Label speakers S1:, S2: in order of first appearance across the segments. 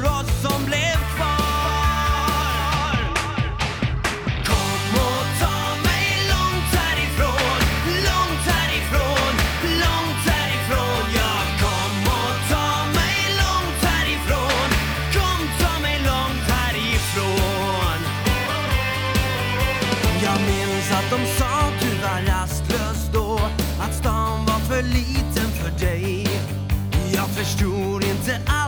S1: för oss som blev kvar. Kom och ta mig långt härifrån, långt härifrån, långt härifrån. Ja, kom och ta mig långt härifrån, kom ta mig långt härifrån. Jag minns att de sa du var rastlös då, att stan var för liten för dig. Jag förstod inte alls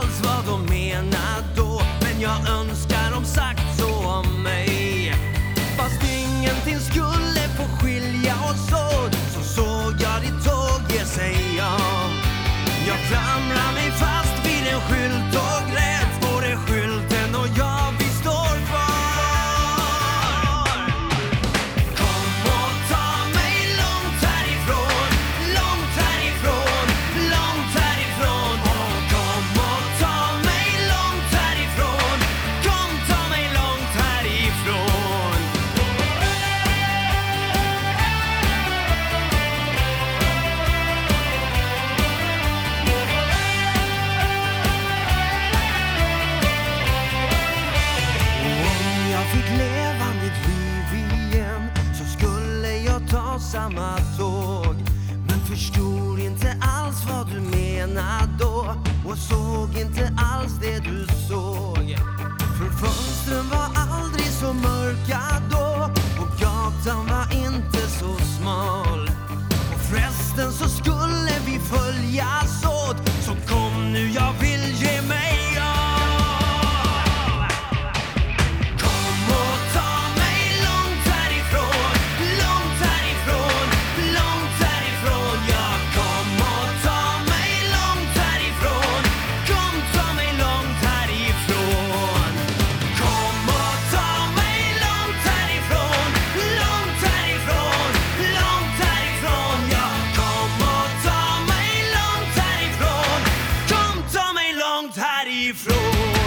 S1: förstod inte alls vad du menade då. Och såg inte alls det control